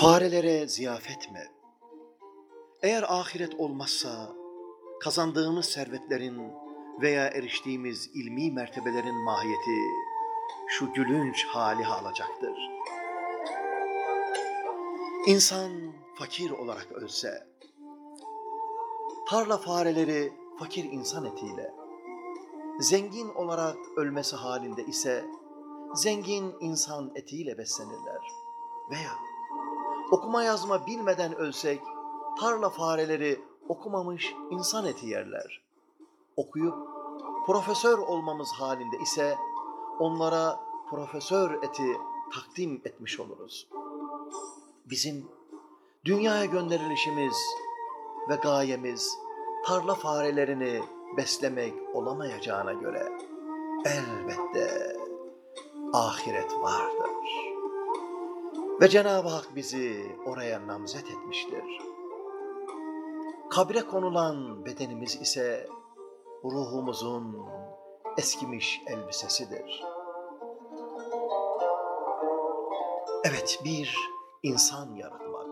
Farelere ziyafet mi? Eğer ahiret olmazsa kazandığımız servetlerin veya eriştiğimiz ilmi mertebelerin mahiyeti şu gülünç hali alacaktır. İnsan fakir olarak ölse, tarla fareleri fakir insan etiyle, zengin olarak ölmesi halinde ise zengin insan etiyle beslenirler. Veya okuma yazma bilmeden ölsek, tarla fareleri okumamış insan eti yerler. Okuyup profesör olmamız halinde ise onlara profesör eti takdim etmiş oluruz. Bizim dünyaya gönderilişimiz ve gayemiz tarla farelerini beslemek olamayacağına göre elbette ahiret vardır. Ve Cenab-ı Hak bizi oraya namzet etmiştir. Kabre konulan bedenimiz ise ruhumuzun eskimiş elbisesidir. Evet bir insan yaratmak.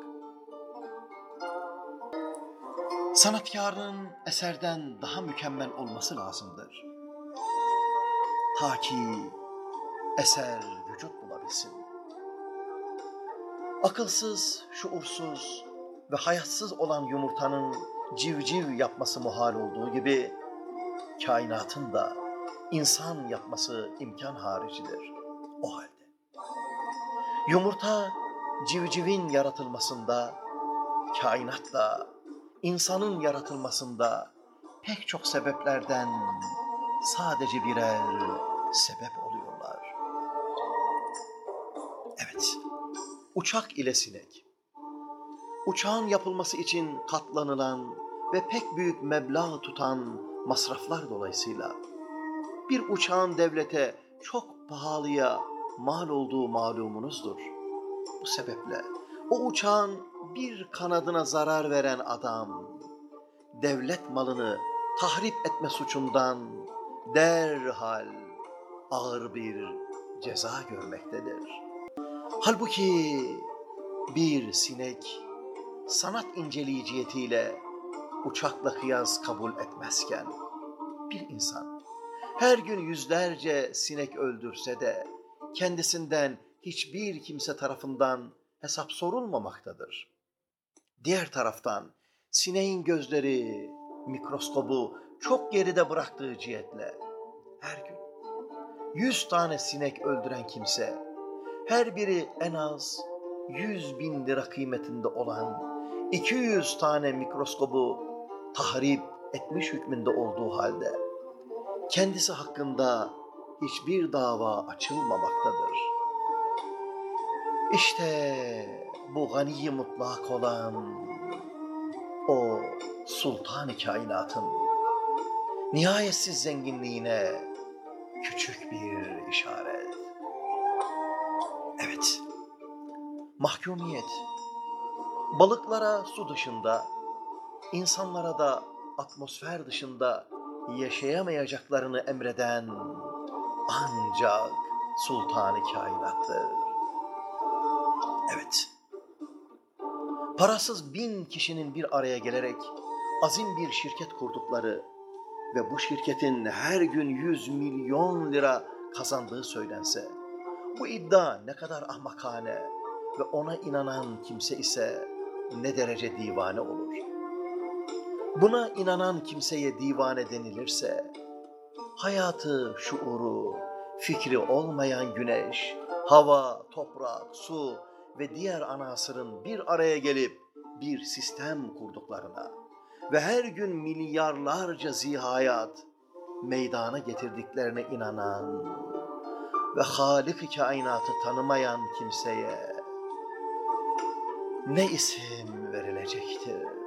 Sanatkarın eserden daha mükemmel olması lazımdır. Ta ki eser vücut bulabilsin. Akılsız, şuursuz ve hayatsız olan yumurtanın civciv yapması muhal olduğu gibi kainatın da insan yapması imkan haricidir o halde. Yumurta civcivin yaratılmasında, kainat da insanın yaratılmasında pek çok sebeplerden sadece birer sebep oluyorlar. Evet, uçak ile sinek. Uçağın yapılması için katlanılan ve pek büyük meblağ tutan masraflar dolayısıyla bir uçağın devlete çok pahalıya mal olduğu malumunuzdur. Bu sebeple o uçağın bir kanadına zarar veren adam devlet malını tahrip etme suçundan derhal ağır bir ceza görmektedir. Halbuki bir sinek sanat inceleyiciyetiyle uçakla kıyas kabul etmezken bir insan her gün yüzlerce sinek öldürse de kendisinden hiçbir kimse tarafından hesap sorulmamaktadır. Diğer taraftan sineğin gözleri mikroskobu çok geride bıraktığı cihetle her gün yüz tane sinek öldüren kimse her biri en az yüz bin lira kıymetinde olan 200 tane mikroskobu tahrip etmiş hükmünde olduğu halde kendisi hakkında hiçbir dava açılmamaktadır. İşte bu gani mutlak olan o sultan-ı kainatın nihayetsiz zenginliğine küçük bir işaret. Mahkumiyet, balıklara su dışında, insanlara da atmosfer dışında yaşayamayacaklarını emreden ancak sultanı kainattır. Evet, parasız bin kişinin bir araya gelerek azim bir şirket kurdukları ve bu şirketin her gün yüz milyon lira kazandığı söylense, bu iddia ne kadar ahmakane ve ona inanan kimse ise ne derece divane olur. Buna inanan kimseye divane denilirse, hayatı, şuuru, fikri olmayan güneş, hava, toprak, su ve diğer anasırın bir araya gelip bir sistem kurduklarına ve her gün milyarlarca zihayat meydana getirdiklerine inanan ve Halik-i kainatı tanımayan kimseye ne isim verilecektir?